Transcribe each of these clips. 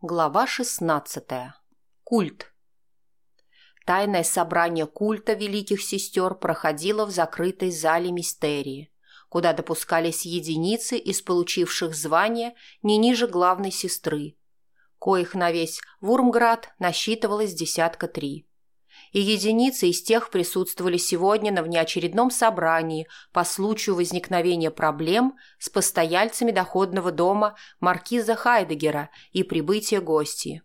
Глава 16. Культ. Тайное собрание культа великих сестер проходило в закрытой зале мистерии, куда допускались единицы из получивших звание не ниже главной сестры, коих на весь Вурмград насчитывалось десятка три и единицы из тех присутствовали сегодня на внеочередном собрании по случаю возникновения проблем с постояльцами доходного дома маркиза Хайдегера и прибытия гостей.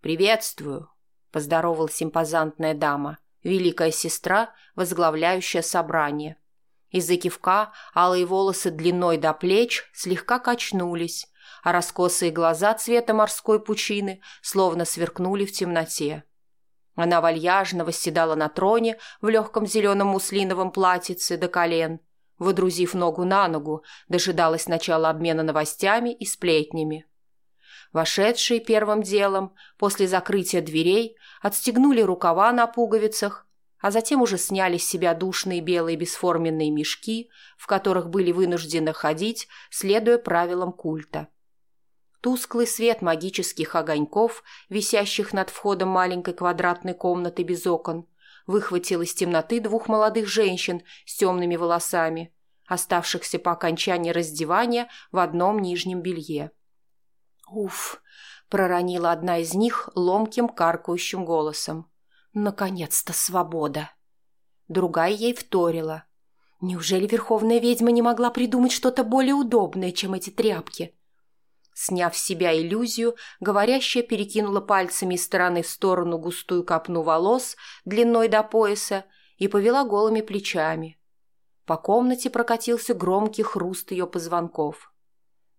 «Приветствую», – поздоровалась импозантная дама, великая сестра, возглавляющая собрание. Из-за кивка алые волосы длиной до плеч слегка качнулись, а раскосые глаза цвета морской пучины словно сверкнули в темноте. Она вальяжно восседала на троне в легком зеленом муслиновом платьице до колен, выдрузив ногу на ногу, дожидалась начала обмена новостями и сплетнями. Вошедшие первым делом, после закрытия дверей, отстегнули рукава на пуговицах, а затем уже сняли с себя душные белые бесформенные мешки, в которых были вынуждены ходить, следуя правилам культа. Тусклый свет магических огоньков, висящих над входом маленькой квадратной комнаты без окон, выхватил из темноты двух молодых женщин с темными волосами, оставшихся по окончании раздевания в одном нижнем белье. «Уф!» – проронила одна из них ломким каркающим голосом. «Наконец-то свобода!» Другая ей вторила. «Неужели верховная ведьма не могла придумать что-то более удобное, чем эти тряпки?» Сняв с себя иллюзию, говорящая перекинула пальцами из стороны в сторону густую копну волос длиной до пояса и повела голыми плечами. По комнате прокатился громкий хруст ее позвонков.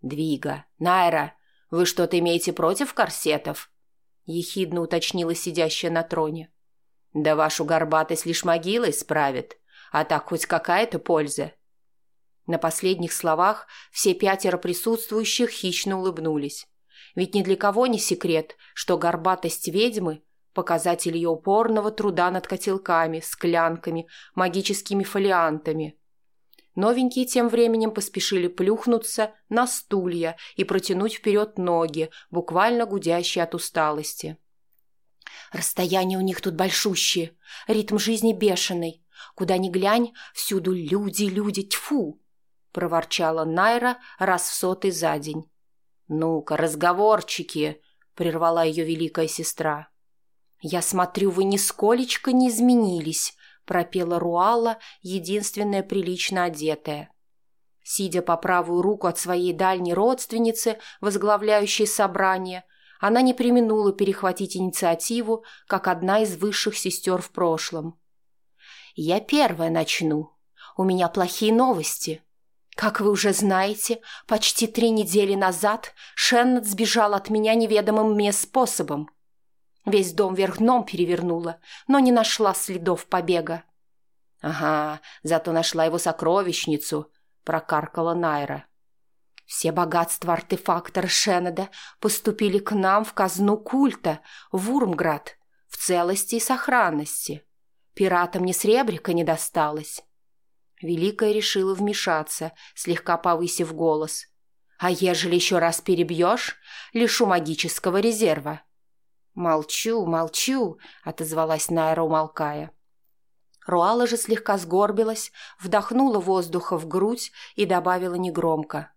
«Двига! Найра! Вы что-то имеете против корсетов?» — ехидно уточнила сидящая на троне. «Да вашу горбатость лишь могила исправит, а так хоть какая-то польза. На последних словах все пятеро присутствующих хищно улыбнулись. Ведь ни для кого не секрет, что горбатость ведьмы – показатель ее упорного труда над котелками, склянками, магическими фолиантами. Новенькие тем временем поспешили плюхнуться на стулья и протянуть вперед ноги, буквально гудящие от усталости. Расстояние у них тут большущие, ритм жизни бешеный. Куда ни глянь, всюду люди, люди, тьфу! – проворчала Найра раз в сотый за день. «Ну-ка, разговорчики!» – прервала ее великая сестра. «Я смотрю, вы нисколечко не изменились», – пропела Руала, единственная прилично одетая. Сидя по правую руку от своей дальней родственницы, возглавляющей собрание, она не применула перехватить инициативу, как одна из высших сестер в прошлом. «Я первая начну. У меня плохие новости», как вы уже знаете, почти три недели назад Шеннет сбежал от меня неведомым мне способом. Весь дом вверх дном перевернула, но не нашла следов побега. «Ага, зато нашла его сокровищницу», — прокаркала Найра. «Все богатства артефактора Шеннеда поступили к нам в казну культа, в Урмград, в целости и сохранности. Пиратам ни сребрика не досталось». Великая решила вмешаться, слегка повысив голос. «А ежели еще раз перебьешь, лишу магического резерва». «Молчу, молчу», — отозвалась Найра, умолкая. Руала же слегка сгорбилась, вдохнула воздуха в грудь и добавила негромко.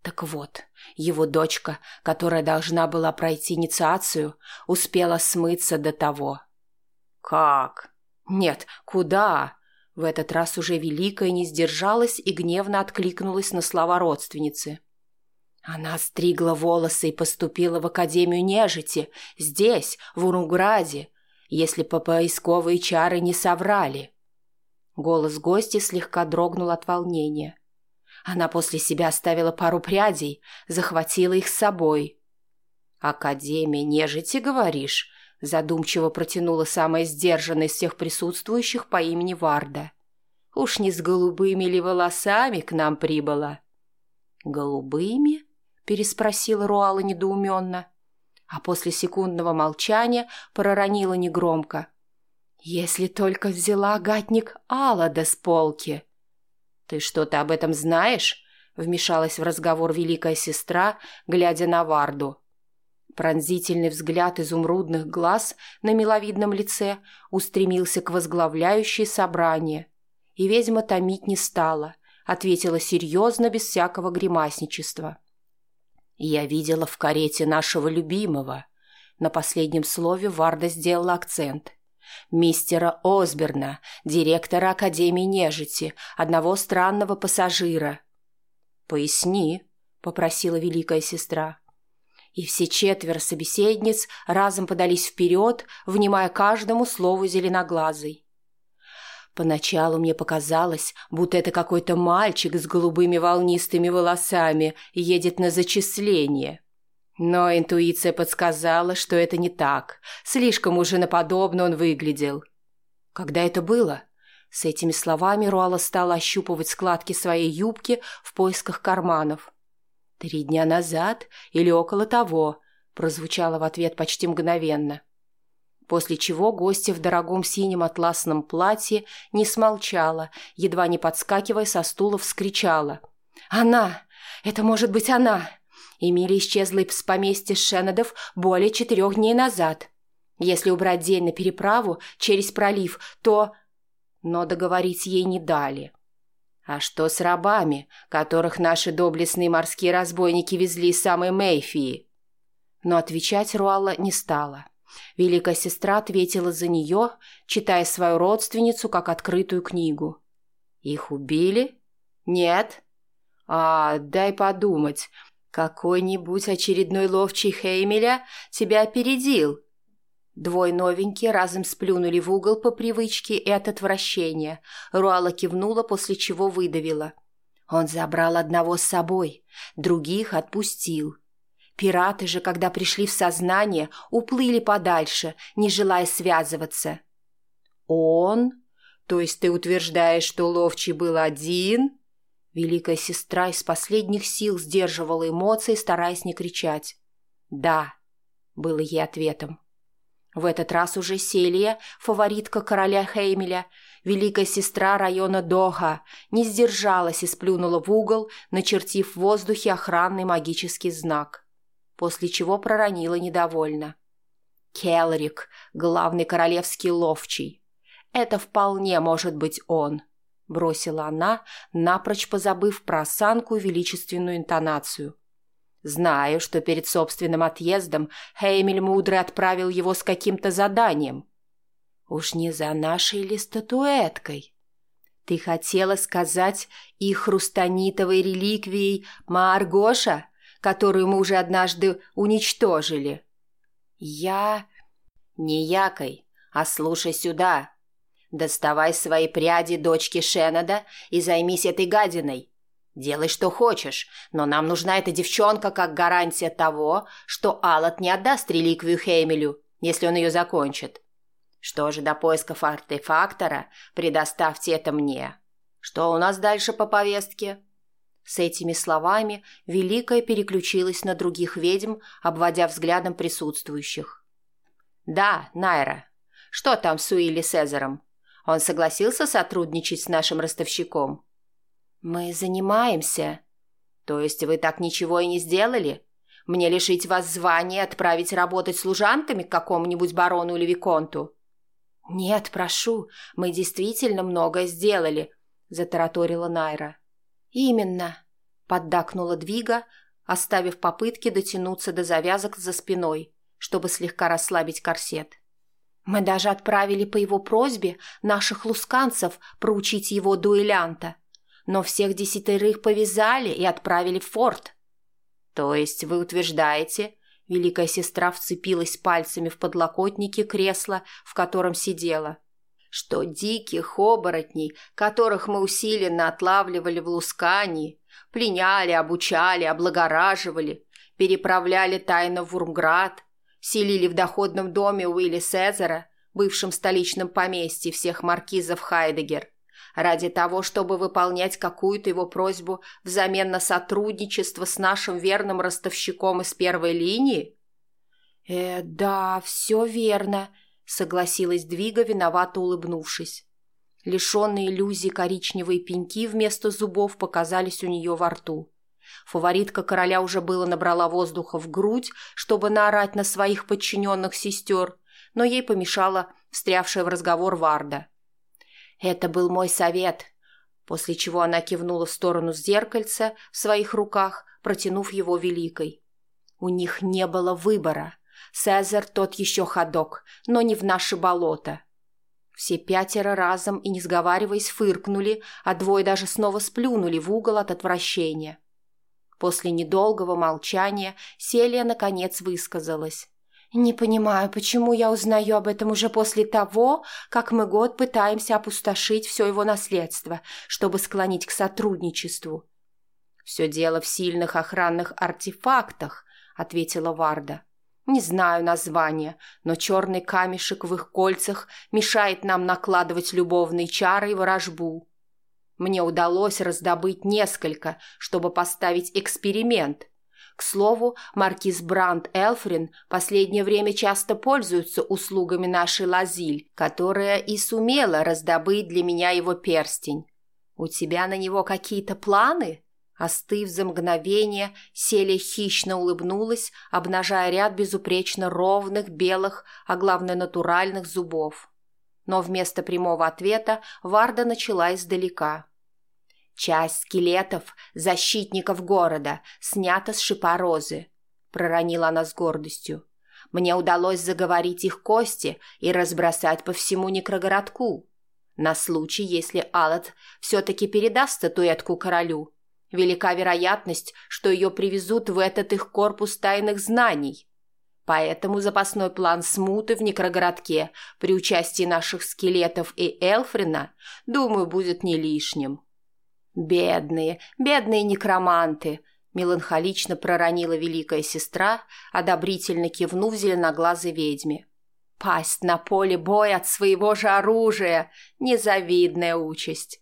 Так вот, его дочка, которая должна была пройти инициацию, успела смыться до того. «Как?» «Нет, куда?» В этот раз уже Великая не сдержалась и гневно откликнулась на слова родственницы. Она стригла волосы и поступила в Академию нежити, здесь, в Уруграде, если по поисковые чары не соврали. Голос гостя слегка дрогнул от волнения. Она после себя оставила пару прядей, захватила их с собой. «Академия нежити, говоришь?» Задумчиво протянула самая сдержанная из всех присутствующих по имени Варда. «Уж не с голубыми ли волосами к нам прибыла?» «Голубыми?» – переспросила Руала недоуменно, а после секундного молчания проронила негромко. «Если только взяла гатник Аллада с полки». «Ты что-то об этом знаешь?» – вмешалась в разговор великая сестра, глядя на Варду. Пронзительный взгляд изумрудных глаз на миловидном лице устремился к возглавляющей собрание. И ведьма томить не стала, ответила серьезно, без всякого гримасничества. «Я видела в карете нашего любимого». На последнем слове Варда сделала акцент. «Мистера Осберна, директора Академии нежити, одного странного пассажира». «Поясни», — попросила великая сестра и все четверо собеседниц разом подались вперед, внимая каждому слову зеленоглазой. Поначалу мне показалось, будто это какой-то мальчик с голубыми волнистыми волосами едет на зачисление. Но интуиция подсказала, что это не так. Слишком уже наподобно он выглядел. Когда это было? С этими словами Руала стала ощупывать складки своей юбки в поисках карманов. «Три дня назад или около того», – прозвучало в ответ почти мгновенно. После чего гостья в дорогом синем атласном платье не смолчала, едва не подскакивая со стула, вскричала. «Она! Это может быть она!» Эмили исчезла из поместья Шеннедов более четырех дней назад. Если убрать день на переправу через пролив, то... Но договорить ей не дали. А что с рабами, которых наши доблестные морские разбойники везли из самой Мейфии? Но отвечать Руалла не стала. Великая сестра ответила за нее, читая свою родственницу как открытую книгу. «Их убили? Нет? А, дай подумать. Какой-нибудь очередной ловчий Хеймеля тебя опередил, Двое новенькие разом сплюнули в угол по привычке и от отвращения. Руала кивнула, после чего выдавила. Он забрал одного с собой, других отпустил. Пираты же, когда пришли в сознание, уплыли подальше, не желая связываться. «Он? То есть ты утверждаешь, что ловчий был один?» Великая сестра из последних сил сдерживала эмоции, стараясь не кричать. «Да», — было ей ответом. В этот раз уже Селия, фаворитка короля Хеймеля, великая сестра района Доха, не сдержалась и сплюнула в угол, начертив в воздухе охранный магический знак, после чего проронила недовольно. «Келрик, главный королевский ловчий. Это вполне может быть он», — бросила она, напрочь позабыв про осанку и величественную интонацию. Знаю, что перед собственным отъездом Хеймель Мудрый отправил его с каким-то заданием. Уж не за нашей ли статуэткой? Ты хотела сказать и хрустанитовой реликвией Мааргоша, которую мы уже однажды уничтожили? Я... Не якой, а слушай сюда. Доставай свои пряди дочки Шеннеда и займись этой гадиной. Делай, что хочешь, но нам нужна эта девчонка как гарантия того, что Аллат не отдаст реликвию Хеймелю, если он ее закончит. Что же до поисков артефактора, предоставьте это мне. Что у нас дальше по повестке?» С этими словами Великая переключилась на других ведьм, обводя взглядом присутствующих. «Да, Найра. Что там с Уилли Сезером? Он согласился сотрудничать с нашим ростовщиком?» «Мы занимаемся». «То есть вы так ничего и не сделали? Мне лишить вас звания и отправить работать служанками к какому-нибудь барону или виконту?» «Нет, прошу, мы действительно многое сделали», — затараторила Найра. «Именно», — поддакнула Двига, оставив попытки дотянуться до завязок за спиной, чтобы слегка расслабить корсет. «Мы даже отправили по его просьбе наших лусканцев проучить его дуэлянта но всех десятерых повязали и отправили в форт. То есть вы утверждаете, великая сестра вцепилась пальцами в подлокотники кресла, в котором сидела, что диких оборотней, которых мы усиленно отлавливали в Лускании, пленяли, обучали, облагораживали, переправляли тайно в Урмград, селили в доходном доме Уилли Сезера, бывшем столичном поместье всех маркизов Хайдегер, ради того, чтобы выполнять какую-то его просьбу взамен на сотрудничество с нашим верным ростовщиком из первой линии? «Э, да, все верно», — согласилась Двига, виновато улыбнувшись. Лишенные иллюзий коричневые пеньки вместо зубов показались у нее во рту. Фаворитка короля уже было набрала воздуха в грудь, чтобы наорать на своих подчиненных сестер, но ей помешала встрявшая в разговор Варда. «Это был мой совет», после чего она кивнула в сторону зеркальца в своих руках, протянув его великой. У них не было выбора. Цезарь тот еще ходок, но не в наше болото. Все пятеро разом и не сговариваясь фыркнули, а двое даже снова сплюнули в угол от отвращения. После недолгого молчания Селия наконец высказалась. «Не понимаю, почему я узнаю об этом уже после того, как мы год пытаемся опустошить все его наследство, чтобы склонить к сотрудничеству». «Все дело в сильных охранных артефактах», — ответила Варда. Не знаю названия, но черный камешек в их кольцах мешает нам накладывать любовные чары и ворожбу. Мне удалось раздобыть несколько, чтобы поставить эксперимент. К слову, маркиз Бранд Элфрин последнее время часто пользуется услугами нашей Лазиль, которая и сумела раздобыть для меня его перстень. У тебя на него какие-то планы?» Остыв за мгновение, Селия хищно улыбнулась, обнажая ряд безупречно ровных, белых, а главное натуральных зубов. Но вместо прямого ответа Варда начала издалека. «Часть скелетов, защитников города, снята с шипа розы», — проронила она с гордостью. «Мне удалось заговорить их кости и разбросать по всему некрогородку. На случай, если Алат все-таки передаст статуэтку королю» Велика вероятность, что ее привезут в этот их корпус тайных знаний. Поэтому запасной план смуты в некрогородке при участии наших скелетов и Элфрина, думаю, будет не лишним. «Бедные, бедные некроманты!» – меланхолично проронила великая сестра, одобрительно кивнув зеленоглазой ведьме. «Пасть на поле боя от своего же оружия – незавидная участь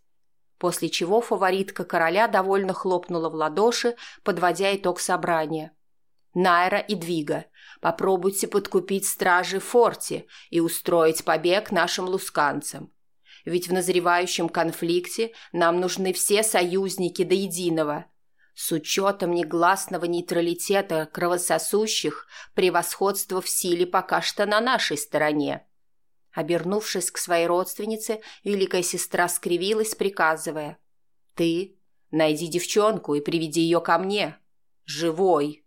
после чего фаворитка короля довольно хлопнула в ладоши, подводя итог собрания. «Найра и Двига, попробуйте подкупить стражи в форте и устроить побег нашим лусканцам. Ведь в назревающем конфликте нам нужны все союзники до единого. С учетом негласного нейтралитета кровососущих, превосходство в силе пока что на нашей стороне». Обернувшись к своей родственнице, великая сестра скривилась, приказывая. «Ты найди девчонку и приведи ее ко мне. Живой!»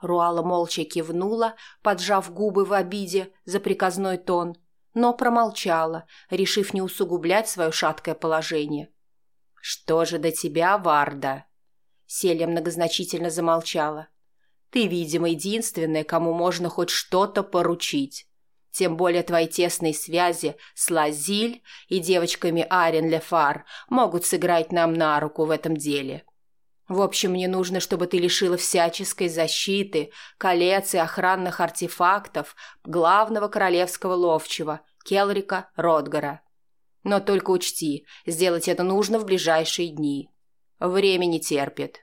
Руала молча кивнула, поджав губы в обиде за приказной тон, но промолчала, решив не усугублять свое шаткое положение. «Что же до тебя, Варда?» Селия многозначительно замолчала. «Ты, видимо, единственная, кому можно хоть что-то поручить. Тем более твои тесные связи с Лазиль и девочками Арен Лефар могут сыграть нам на руку в этом деле. В общем, мне нужно, чтобы ты лишила всяческой защиты, колец и охранных артефактов главного королевского ловчего, Келрика Ротгара. Но только учти, сделать это нужно в ближайшие дни. Время не терпит.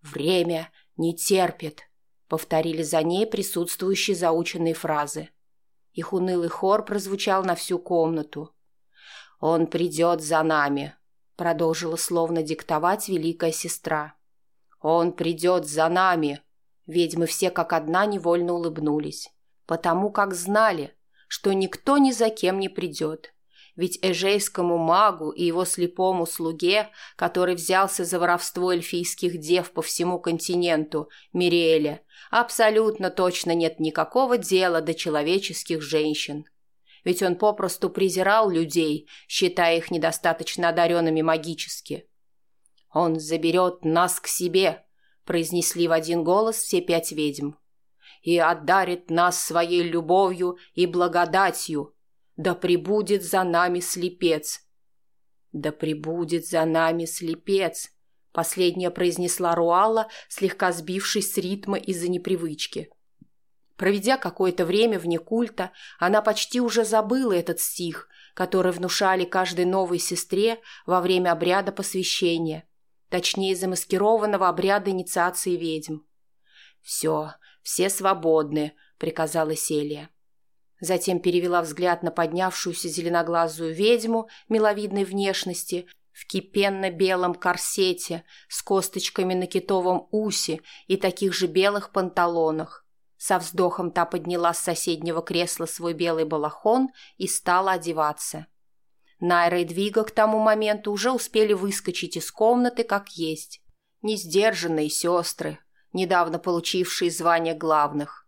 Время не терпит, повторили за ней присутствующие заученные фразы. Их унылый хор прозвучал на всю комнату. «Он придет за нами», — продолжила словно диктовать великая сестра. «Он придет за нами», — ведьмы все как одна невольно улыбнулись, потому как знали, что никто ни за кем не придет, ведь эжейскому магу и его слепому слуге, который взялся за воровство эльфийских дев по всему континенту, Мириэля, абсолютно точно нет никакого дела до человеческих женщин. Ведь он попросту презирал людей, считая их недостаточно одаренными магически. «Он заберет нас к себе», — произнесли в один голос все пять ведьм. «И отдарит нас своей любовью и благодатью», да прибудет за нами слепец. Да прибудет за нами слепец, последняя произнесла Руала, слегка сбившись с ритма из-за непривычки. Проведя какое-то время вне культа, она почти уже забыла этот стих, который внушали каждой новой сестре во время обряда посвящения, точнее замаскированного обряда инициации ведьм. «Все, все свободны», — приказала Селия. Затем перевела взгляд на поднявшуюся зеленоглазую ведьму миловидной внешности, в кипенно-белом корсете с косточками на китовом усе и таких же белых панталонах. Со вздохом та подняла с соседнего кресла свой белый балахон и стала одеваться. Найра и Двига к тому моменту уже успели выскочить из комнаты как есть. Несдержанные сестры, недавно получившие звание главных.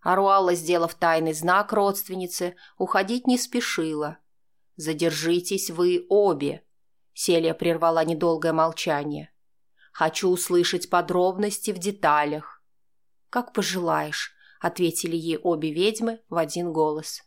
Аруалла, сделав тайный знак родственнице, уходить не спешила. «Задержитесь вы обе», Селия прервала недолгое молчание. «Хочу услышать подробности в деталях». «Как пожелаешь», — ответили ей обе ведьмы в один голос.